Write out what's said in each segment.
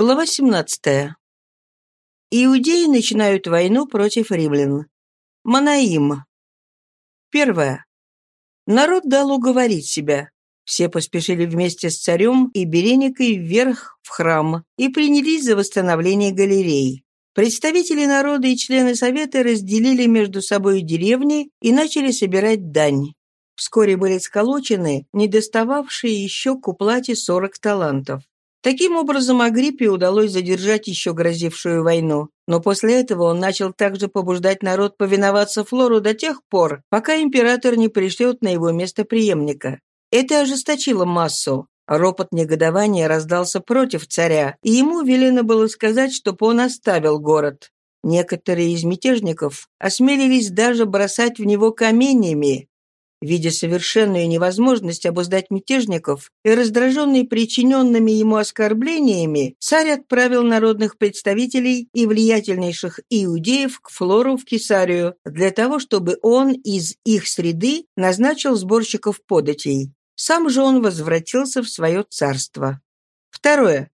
Глава 17. Иудеи начинают войну против римлян. Манаим. Первое. Народ дал уговорить себя. Все поспешили вместе с царем и Береникой вверх в храм и принялись за восстановление галерей. Представители народа и члены совета разделили между собой деревни и начали собирать дань. Вскоре были сколочены недостававшие еще к уплате 40 талантов. Таким образом, Агриппе удалось задержать еще грозившую войну. Но после этого он начал также побуждать народ повиноваться Флору до тех пор, пока император не пришлет на его место преемника. Это ожесточило массу. Ропот негодования раздался против царя, и ему велено было сказать, чтобы он оставил город. Некоторые из мятежников осмелились даже бросать в него каменьями, Видя совершенную невозможность обуздать мятежников и раздраженный причиненными ему оскорблениями, царь отправил народных представителей и влиятельнейших иудеев к Флору в Кесарию для того, чтобы он из их среды назначил сборщиков податей. Сам же он возвратился в свое царство. Второе.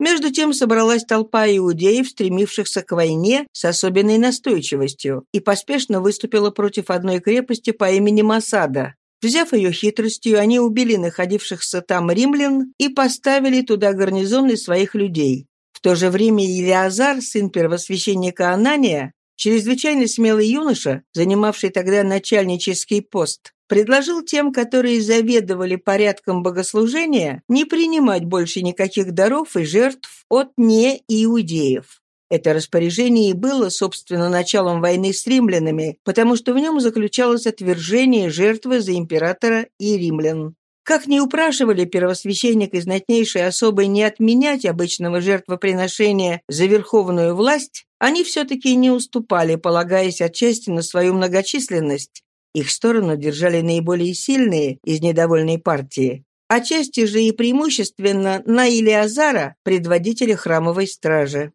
Между тем собралась толпа иудеев, стремившихся к войне с особенной настойчивостью, и поспешно выступила против одной крепости по имени Масада. Взяв ее хитростью, они убили находившихся там римлян и поставили туда гарнизон из своих людей. В то же время Илиазар, сын первосвященника Анания, чрезвычайно смелый юноша, занимавший тогда начальнический пост, предложил тем, которые заведовали порядком богослужения, не принимать больше никаких даров и жертв от неиудеев. Это распоряжение и было, собственно, началом войны с римлянами, потому что в нем заключалось отвержение жертвы за императора и римлян. Как не упрашивали первосвященник и знатнейшие особы не отменять обычного жертвоприношения за верховную власть, они все-таки не уступали, полагаясь отчасти на свою многочисленность, их сторону держали наиболее сильные из недовольной партии, отчасти же и преимущественно на Илиазара, предводителя храмовой стражи.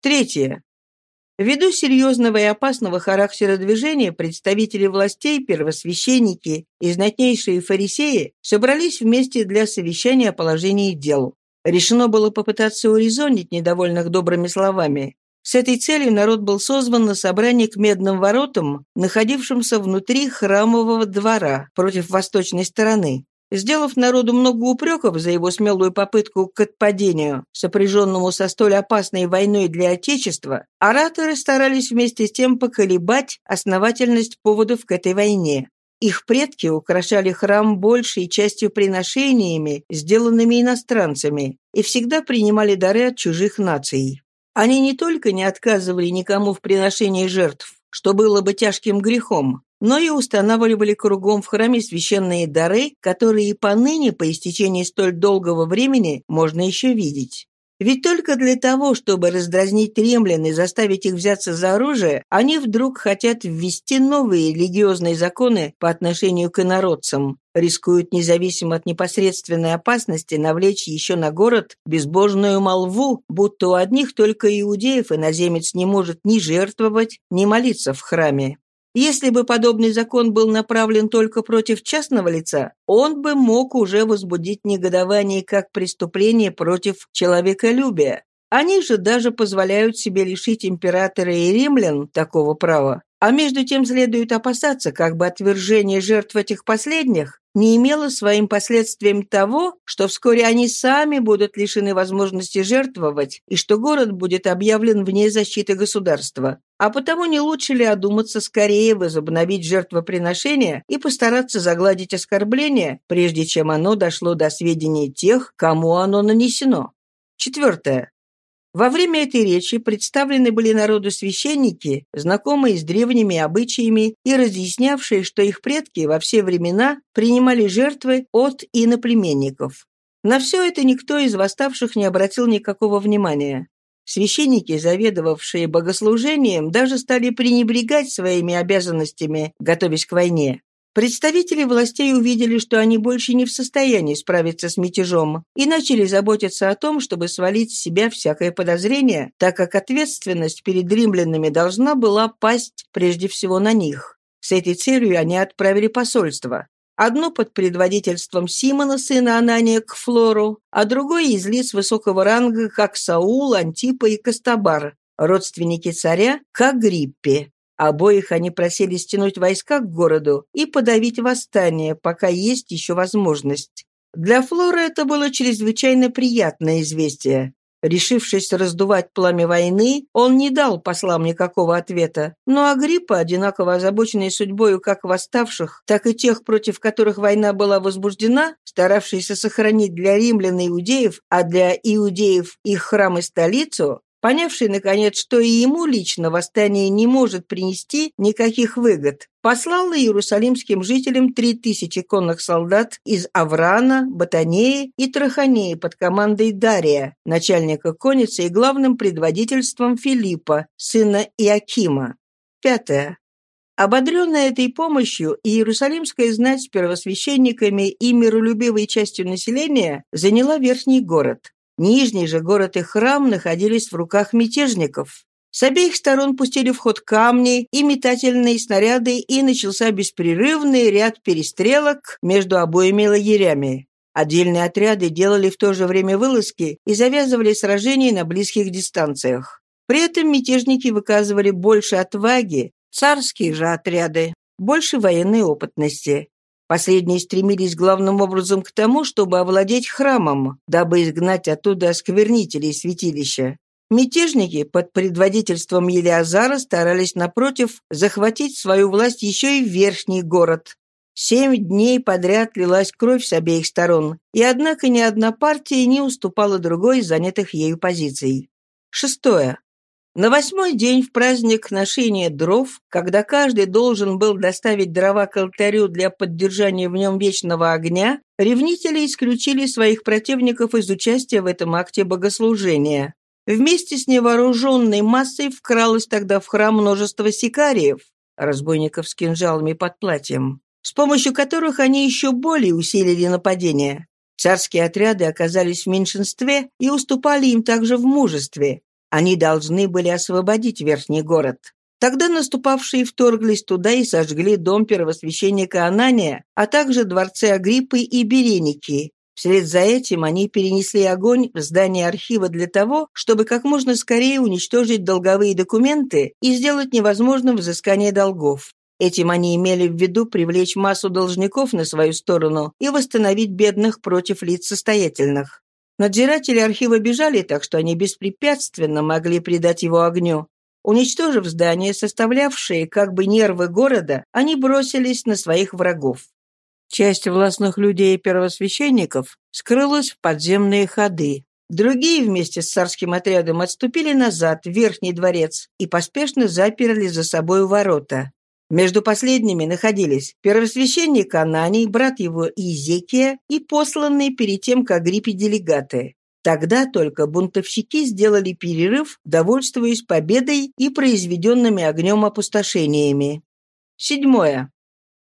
Третье. Ввиду серьезного и опасного характера движения представители властей, первосвященники и знатнейшие фарисеи собрались вместе для совещания о положении дел. Решено было попытаться урезонить недовольных добрыми словами. С этой целью народ был созван на собрание к Медным воротам, находившимся внутри храмового двора, против восточной стороны. Сделав народу много упреков за его смелую попытку к отпадению, сопряженному со столь опасной войной для Отечества, ораторы старались вместе с тем поколебать основательность поводов к этой войне. Их предки украшали храм большей частью приношениями, сделанными иностранцами, и всегда принимали дары от чужих наций. Они не только не отказывали никому в приношении жертв, что было бы тяжким грехом, но и устанавливали кругом в храме священные дары, которые и поныне, по истечении столь долгого времени, можно еще видеть. Ведь только для того, чтобы раздразнить римлян и заставить их взяться за оружие, они вдруг хотят ввести новые религиозные законы по отношению к инородцам, рискуют независимо от непосредственной опасности навлечь еще на город безбожную молву, будто у одних только иудеев иноземец не может ни жертвовать, ни молиться в храме. Если бы подобный закон был направлен только против частного лица, он бы мог уже возбудить негодование как преступление против человеколюбия. Они же даже позволяют себе лишить императора и римлян такого права. А между тем следует опасаться, как бы отвержение жертв этих последних не имело своим последствием того, что вскоре они сами будут лишены возможности жертвовать, и что город будет объявлен вне защиты государства. А потому не лучше ли одуматься скорее возобновить жертвоприношение и постараться загладить оскорбление, прежде чем оно дошло до сведений тех, кому оно нанесено? Четвертое. Во время этой речи представлены были народу священники, знакомые с древними обычаями и разъяснявшие, что их предки во все времена принимали жертвы от иноплеменников. На все это никто из восставших не обратил никакого внимания. Священники, заведовавшие богослужением, даже стали пренебрегать своими обязанностями, готовясь к войне. Представители властей увидели, что они больше не в состоянии справиться с мятежом, и начали заботиться о том, чтобы свалить с себя всякое подозрение, так как ответственность перед римлянами должна была пасть прежде всего на них. С этой целью они отправили посольство. одно под предводительством Симона, сына Анания, к Флору, а другое из лиц высокого ранга, как Саул, Антипа и Костабар, родственники царя, к Агриппе. Обоих они просили стянуть войска к городу и подавить восстание, пока есть еще возможность. Для Флора это было чрезвычайно приятное известие. Решившись раздувать пламя войны, он не дал послам никакого ответа. Но Агриппа, одинаково озабоченный судьбою как восставших, так и тех, против которых война была возбуждена, старавшийся сохранить для римлян и иудеев, а для иудеев их храм и столицу, понявший, наконец, что и ему лично восстание не может принести никаких выгод, послал иерусалимским жителям три тысячи конных солдат из Аврана, Батанеи и Траханеи под командой Дария, начальника конницы и главным предводительством Филиппа, сына Иакима. Пятое. Ободренная этой помощью, Иерусалимская знать с первосвященниками и миролюбивой частью населения заняла верхний город. Нижний же город и храм находились в руках мятежников. С обеих сторон пустили в ход камни и метательные снаряды, и начался беспрерывный ряд перестрелок между обоими лагерями. Отдельные отряды делали в то же время вылазки и завязывали сражения на близких дистанциях. При этом мятежники выказывали больше отваги, царские же отряды – больше военной опытности. Последние стремились главным образом к тому, чтобы овладеть храмом, дабы изгнать оттуда осквернителей святилища. Мятежники под предводительством Елиазара старались, напротив, захватить свою власть еще и верхний город. Семь дней подряд лилась кровь с обеих сторон, и однако ни одна партия не уступала другой занятых ею позиций. Шестое. На восьмой день в праздник ношения дров, когда каждый должен был доставить дрова к алтарю для поддержания в нем вечного огня, ревнители исключили своих противников из участия в этом акте богослужения. Вместе с невооруженной массой вкралось тогда в храм множество сикариев, разбойников с кинжалами под платьем, с помощью которых они еще более усилили нападение. Царские отряды оказались в меньшинстве и уступали им также в мужестве, они должны были освободить верхний город. Тогда наступавшие вторглись туда и сожгли дом первосвященника Анания, а также дворцы Агриппы и Береники. Вслед за этим они перенесли огонь в здание архива для того, чтобы как можно скорее уничтожить долговые документы и сделать невозможным взыскание долгов. Этим они имели в виду привлечь массу должников на свою сторону и восстановить бедных против лиц состоятельных. Надзиратели архива бежали, так что они беспрепятственно могли придать его огню. Уничтожив здания, составлявшие как бы нервы города, они бросились на своих врагов. Часть властных людей и первосвященников скрылась в подземные ходы. Другие вместе с царским отрядом отступили назад в Верхний дворец и поспешно заперли за собой ворота. Между последними находились первосвященник Ананий, брат его Иезекия и посланные перед тем к Агриппе делегаты. Тогда только бунтовщики сделали перерыв, довольствуясь победой и произведенными огнем опустошениями. Седьмое.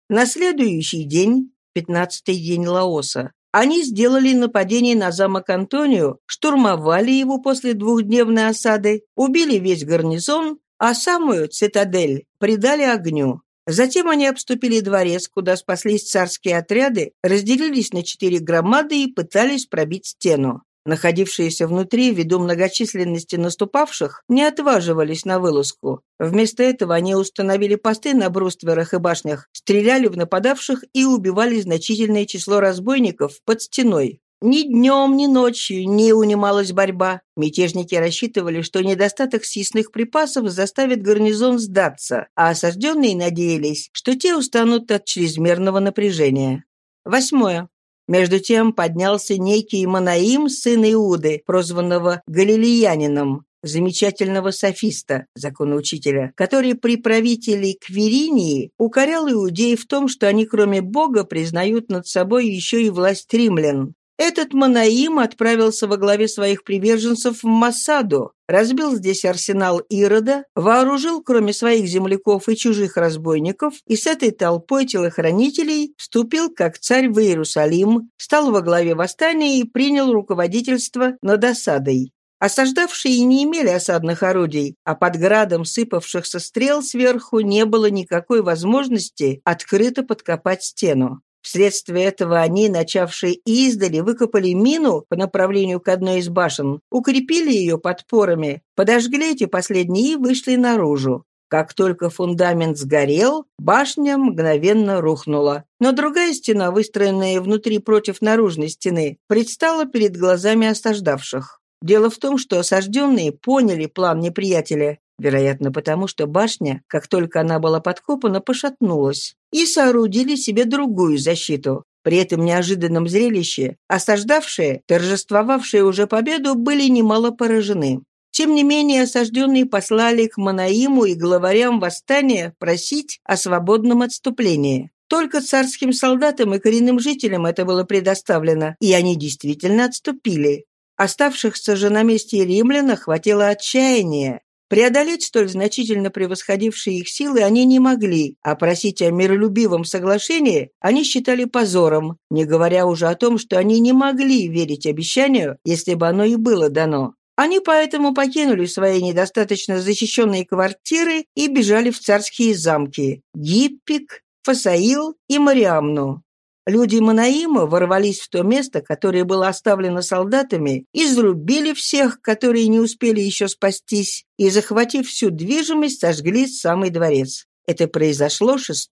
На следующий день, пятнадцатый день Лаоса, они сделали нападение на замок Антонию, штурмовали его после двухдневной осады, убили весь гарнизон а самую цитадель придали огню. Затем они обступили дворец, куда спаслись царские отряды, разделились на четыре громады и пытались пробить стену. Находившиеся внутри, ввиду многочисленности наступавших, не отваживались на вылазку. Вместо этого они установили посты на брустверах и башнях, стреляли в нападавших и убивали значительное число разбойников под стеной. Ни днем, ни ночью не унималась борьба. Мятежники рассчитывали, что недостаток съестных припасов заставит гарнизон сдаться, а осажденные надеялись, что те устанут от чрезмерного напряжения. Восьмое. Между тем поднялся некий Манаим, сын Иуды, прозванного Галилеянином, замечательного софиста, законоучителя, который при правителе Квиринии укорял иудеев в том, что они кроме Бога признают над собой еще и власть римлян. Этот Манаим отправился во главе своих приверженцев в Массаду, разбил здесь арсенал Ирода, вооружил, кроме своих земляков и чужих разбойников, и с этой толпой телохранителей вступил как царь в Иерусалим, стал во главе восстания и принял руководительство над осадой. Осаждавшие не имели осадных орудий, а под градом сыпавшихся стрел сверху не было никакой возможности открыто подкопать стену. Вследствие этого они, начавшие издали, выкопали мину по направлению к одной из башен, укрепили ее подпорами, подожгли эти последние и вышли наружу. Как только фундамент сгорел, башня мгновенно рухнула. Но другая стена, выстроенная внутри против наружной стены, предстала перед глазами осаждавших. Дело в том, что осажденные поняли план неприятеля, вероятно, потому что башня, как только она была подкопана, пошатнулась, и соорудили себе другую защиту. При этом неожиданном зрелище осаждавшие, торжествовавшие уже победу, были немало поражены. Тем не менее, осажденные послали к Манаиму и главарям восстания просить о свободном отступлении. Только царским солдатам и коренным жителям это было предоставлено, и они действительно отступили. Оставшихся же на месте римлян охватило отчаяние. Преодолеть столь значительно превосходившие их силы они не могли, а просить о миролюбивом соглашении они считали позором, не говоря уже о том, что они не могли верить обещанию, если бы оно и было дано. Они поэтому покинули свои недостаточно защищенные квартиры и бежали в царские замки – Гиппик, Фасаил и Мариамну. Люди Манаима ворвались в то место, которое было оставлено солдатами, изрубили всех, которые не успели еще спастись, и, захватив всю движимость, сожгли самый дворец. Это произошло 6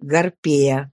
Гарпея.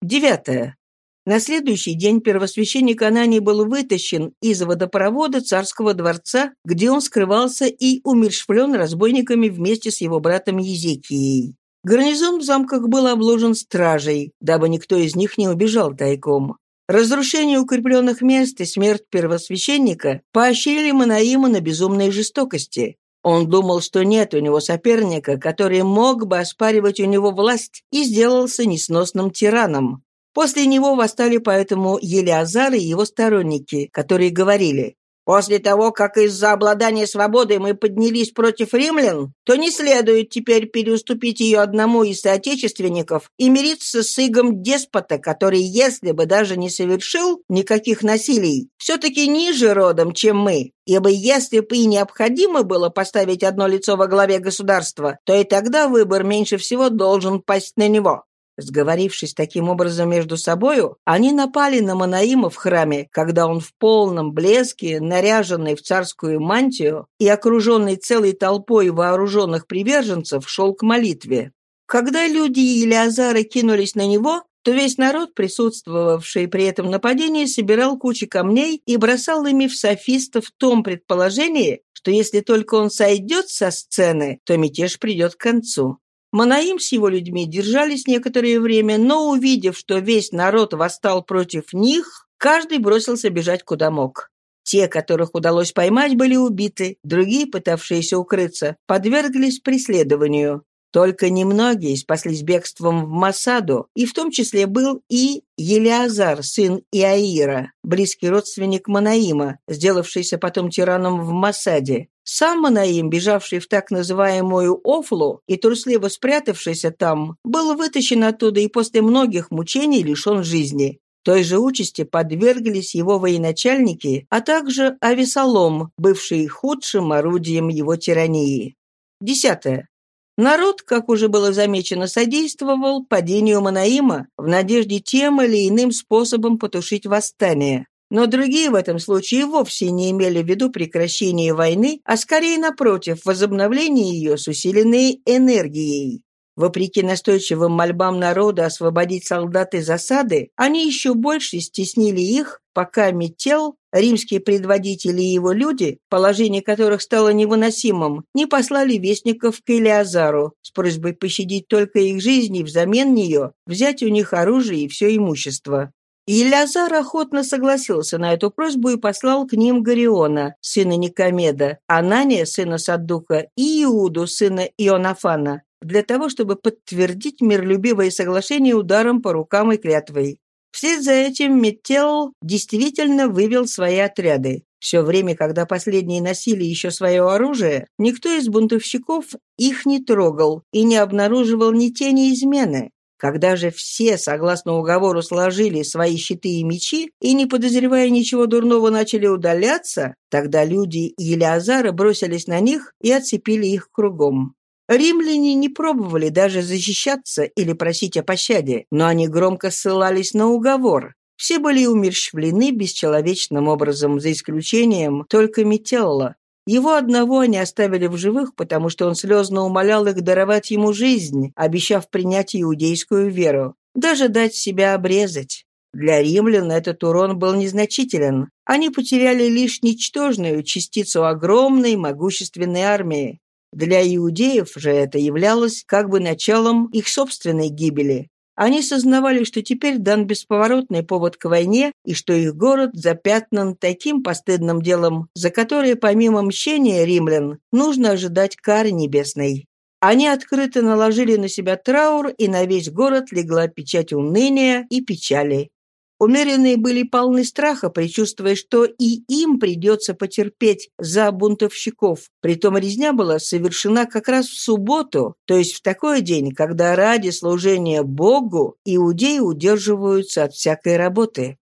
Девятое. На следующий день первосвященник Ананий был вытащен из водопровода царского дворца, где он скрывался и умершвлен разбойниками вместе с его братом Езекией. Гарнизон в замках был обложен стражей, дабы никто из них не убежал тайком. Разрушение укрепленных мест и смерть первосвященника поощрили Манаима на безумные жестокости. Он думал, что нет у него соперника, который мог бы оспаривать у него власть, и сделался несносным тираном. После него восстали поэтому Елиазар и его сторонники, которые говорили, «После того, как из-за обладания свободой мы поднялись против римлян, то не следует теперь переуступить ее одному из соотечественников и мириться с игом деспота, который, если бы даже не совершил никаких насилий, все-таки ниже родом, чем мы, ибо если бы и необходимо было поставить одно лицо во главе государства, то и тогда выбор меньше всего должен пасть на него. Сговорившись таким образом между собою, они напали на Манаима в храме, когда он в полном блеске, наряженный в царскую мантию и окруженный целой толпой вооруженных приверженцев, шел к молитве. Когда люди Илиазара кинулись на него, то весь народ, присутствовавший при этом нападении, собирал кучи камней и бросал ими в софиста в том предположении, что если только он сойдет со сцены, то мятеж придет к концу. Манаим с его людьми держались некоторое время, но, увидев, что весь народ восстал против них, каждый бросился бежать куда мог. Те, которых удалось поймать, были убиты, другие, пытавшиеся укрыться, подверглись преследованию. Только немногие спаслись бегством в Масаду, и в том числе был и Елиазар, сын Иаира, близкий родственник Манаима, сделавшийся потом тираном в Масаде. Сам Манаим, бежавший в так называемую Офлу и трусливо спрятавшийся там, был вытащен оттуда и после многих мучений лишен жизни. Той же участи подверглись его военачальники, а также Авесолом, бывший худшим орудием его тирании. Десятое. Народ, как уже было замечено, содействовал падению Манаима в надежде тем или иным способом потушить восстание. Но другие в этом случае вовсе не имели в виду прекращение войны, а скорее, напротив, возобновление ее с усиленной энергией. Вопреки настойчивым мольбам народа освободить солдат из засады, они еще больше стеснили их, пока Метел, римские предводители и его люди, положение которых стало невыносимым, не послали вестников к Илиазару с просьбой пощадить только их жизни и взамен нее взять у них оружие и все имущество. Илиазар охотно согласился на эту просьбу и послал к ним Гориона, сына Никомеда, Анания, сына Саддука, и Иуду, сына Ионафана, для того, чтобы подтвердить миролюбивое соглашение ударом по рукам и клятвой. Вслед за этим Метел действительно вывел свои отряды. Все время, когда последние носили еще свое оружие, никто из бунтовщиков их не трогал и не обнаруживал ни тени измены. Когда же все, согласно уговору, сложили свои щиты и мечи и, не подозревая ничего дурного, начали удаляться, тогда люди Елиазара бросились на них и отцепили их кругом. Римляне не пробовали даже защищаться или просить о пощаде, но они громко ссылались на уговор. Все были умерщвлены бесчеловечным образом, за исключением только Метелла. Его одного они оставили в живых, потому что он слезно умолял их даровать ему жизнь, обещав принять иудейскую веру, даже дать себя обрезать. Для римлян этот урон был незначителен. Они потеряли лишь ничтожную частицу огромной могущественной армии. Для иудеев же это являлось как бы началом их собственной гибели. Они сознавали, что теперь дан бесповоротный повод к войне и что их город запятнан таким постыдным делом, за которое помимо мщения римлян нужно ожидать кары небесной. Они открыто наложили на себя траур, и на весь город легла печать уныния и печали. Умеренные были полны страха, предчувствуя, что и им придется потерпеть за бунтовщиков. Притом резня была совершена как раз в субботу, то есть в такой день, когда ради служения Богу иудеи удерживаются от всякой работы.